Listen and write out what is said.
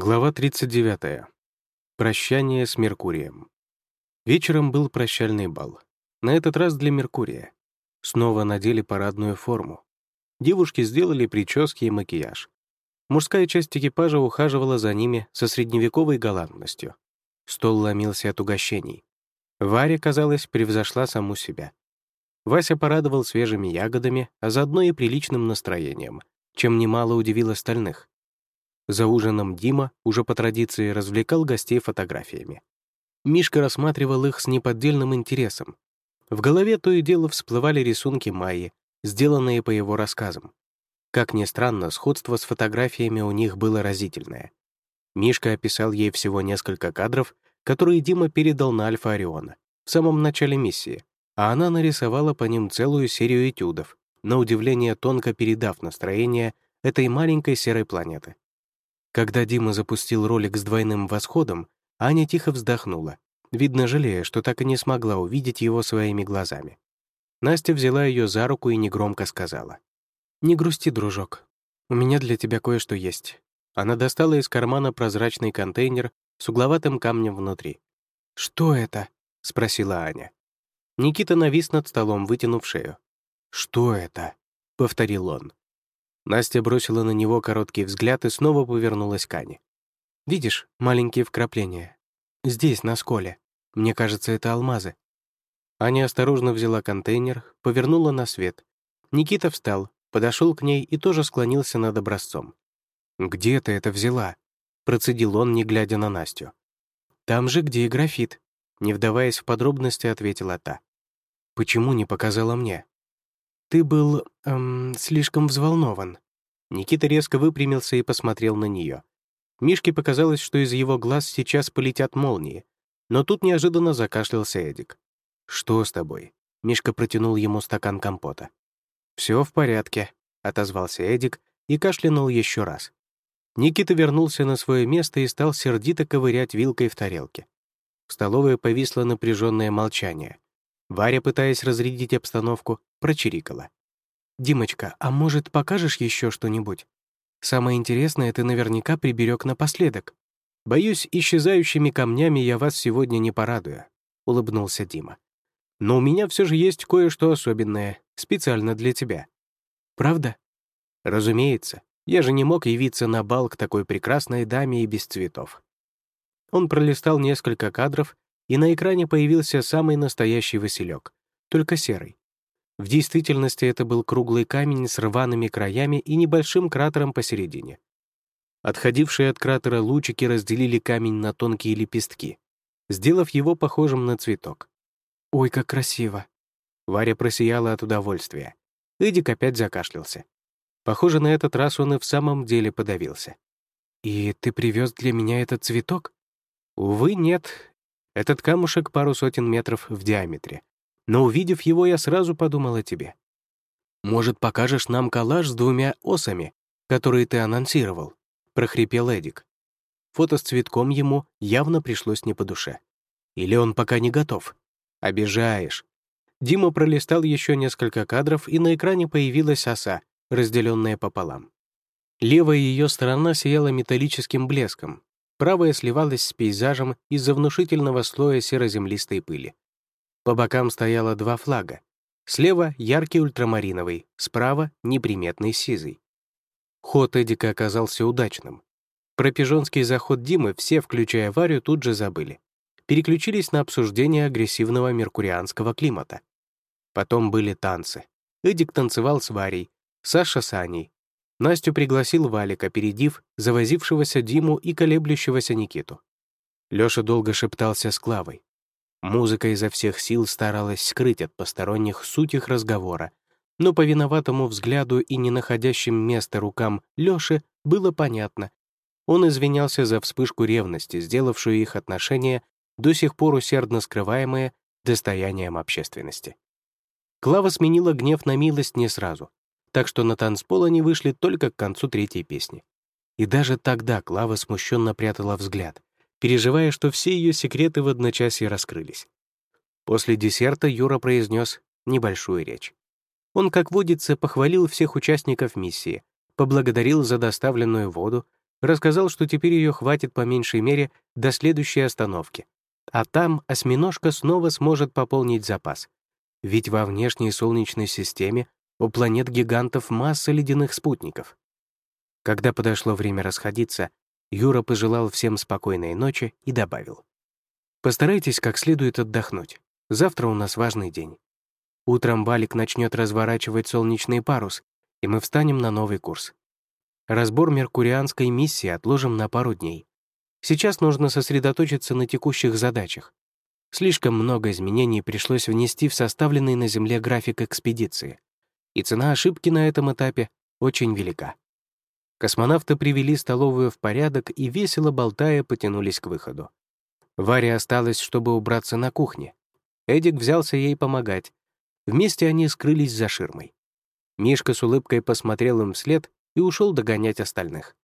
Глава 39. Прощание с Меркурием. Вечером был прощальный бал. На этот раз для Меркурия. Снова надели парадную форму. Девушки сделали прически и макияж. Мужская часть экипажа ухаживала за ними со средневековой галантностью. Стол ломился от угощений. Варя, казалось, превзошла саму себя. Вася порадовал свежими ягодами, а заодно и приличным настроением, чем немало удивил остальных. За ужином Дима, уже по традиции, развлекал гостей фотографиями. Мишка рассматривал их с неподдельным интересом. В голове то и дело всплывали рисунки Майи, сделанные по его рассказам. Как ни странно, сходство с фотографиями у них было разительное. Мишка описал ей всего несколько кадров, которые Дима передал на Альфа Ориона в самом начале миссии, а она нарисовала по ним целую серию этюдов, на удивление тонко передав настроение этой маленькой серой планеты. Когда Дима запустил ролик с двойным восходом, Аня тихо вздохнула, видно, жалея, что так и не смогла увидеть его своими глазами. Настя взяла ее за руку и негромко сказала. «Не грусти, дружок. У меня для тебя кое-что есть». Она достала из кармана прозрачный контейнер с угловатым камнем внутри. «Что это?» — спросила Аня. Никита навис над столом, вытянув шею. «Что это?» — повторил он. Настя бросила на него короткий взгляд и снова повернулась к Ане. «Видишь, маленькие вкрапления? Здесь, на сколе. Мне кажется, это алмазы». Аня осторожно взяла контейнер, повернула на свет. Никита встал, подошел к ней и тоже склонился над образцом. «Где ты это взяла?» — процедил он, не глядя на Настю. «Там же, где и графит», — не вдаваясь в подробности, ответила та. «Почему не показала мне?» «Ты был... Эм, слишком взволнован». Никита резко выпрямился и посмотрел на нее. Мишке показалось, что из его глаз сейчас полетят молнии, но тут неожиданно закашлялся Эдик. «Что с тобой?» Мишка протянул ему стакан компота. «Все в порядке», — отозвался Эдик и кашлянул еще раз. Никита вернулся на свое место и стал сердито ковырять вилкой в тарелке. В столовой повисло напряженное молчание. Варя, пытаясь разрядить обстановку, прочирикала. «Димочка, а может, покажешь еще что-нибудь? Самое интересное ты наверняка приберег напоследок. Боюсь, исчезающими камнями я вас сегодня не порадую», — улыбнулся Дима. «Но у меня все же есть кое-что особенное, специально для тебя». «Правда?» «Разумеется. Я же не мог явиться на бал к такой прекрасной даме и без цветов». Он пролистал несколько кадров и на экране появился самый настоящий Василек, только серый. В действительности это был круглый камень с рваными краями и небольшим кратером посередине. Отходившие от кратера лучики разделили камень на тонкие лепестки, сделав его похожим на цветок. «Ой, как красиво!» Варя просияла от удовольствия. Эдик опять закашлялся. Похоже, на этот раз он и в самом деле подавился. «И ты привез для меня этот цветок?» «Увы, нет. Этот камушек пару сотен метров в диаметре. Но увидев его, я сразу подумал о тебе. Может, покажешь нам коллаж с двумя осами, которые ты анонсировал?» — прохрипел Эдик. Фото с цветком ему явно пришлось не по душе. Или он пока не готов? Обижаешь. Дима пролистал еще несколько кадров, и на экране появилась оса, разделенная пополам. Левая ее сторона сияла металлическим блеском, правая сливалась с пейзажем из-за внушительного слоя серо-землистой пыли. По бокам стояло два флага. Слева — яркий ультрамариновый, справа — неприметный сизый. Ход Эдика оказался удачным. Про пижонский заход Димы все, включая Варю, тут же забыли. Переключились на обсуждение агрессивного меркурианского климата. Потом были танцы. Эдик танцевал с Варей, Саша с Аней, Настю пригласил Валик, опередив завозившегося Диму и колеблющегося Никиту. Лёша долго шептался с Клавой. Музыка изо всех сил старалась скрыть от посторонних суть их разговора, но по виноватому взгляду и не находящим места рукам Лёши было понятно. Он извинялся за вспышку ревности, сделавшую их отношения, до сих пор усердно скрываемые, достоянием общественности. Клава сменила гнев на милость не сразу так что на танцпол они вышли только к концу третьей песни. И даже тогда Клава смущенно прятала взгляд, переживая, что все ее секреты в одночасье раскрылись. После десерта Юра произнес небольшую речь. Он, как водится, похвалил всех участников миссии, поблагодарил за доставленную воду, Рассказал, что теперь ее хватит по меньшей мере до следующей остановки. А там осьминожка снова сможет пополнить запас. Ведь во внешней Солнечной системе у планет-гигантов масса ледяных спутников. Когда подошло время расходиться, Юра пожелал всем спокойной ночи и добавил. «Постарайтесь как следует отдохнуть. Завтра у нас важный день. Утром Балик начнет разворачивать солнечный парус, и мы встанем на новый курс. Разбор меркурианской миссии отложим на пару дней. Сейчас нужно сосредоточиться на текущих задачах. Слишком много изменений пришлось внести в составленный на Земле график экспедиции, и цена ошибки на этом этапе очень велика. Космонавты привели столовую в порядок и, весело болтая, потянулись к выходу. Варя осталась, чтобы убраться на кухне. Эдик взялся ей помогать, Вместе они скрылись за ширмой. Мишка с улыбкой посмотрел им вслед и ушел догонять остальных.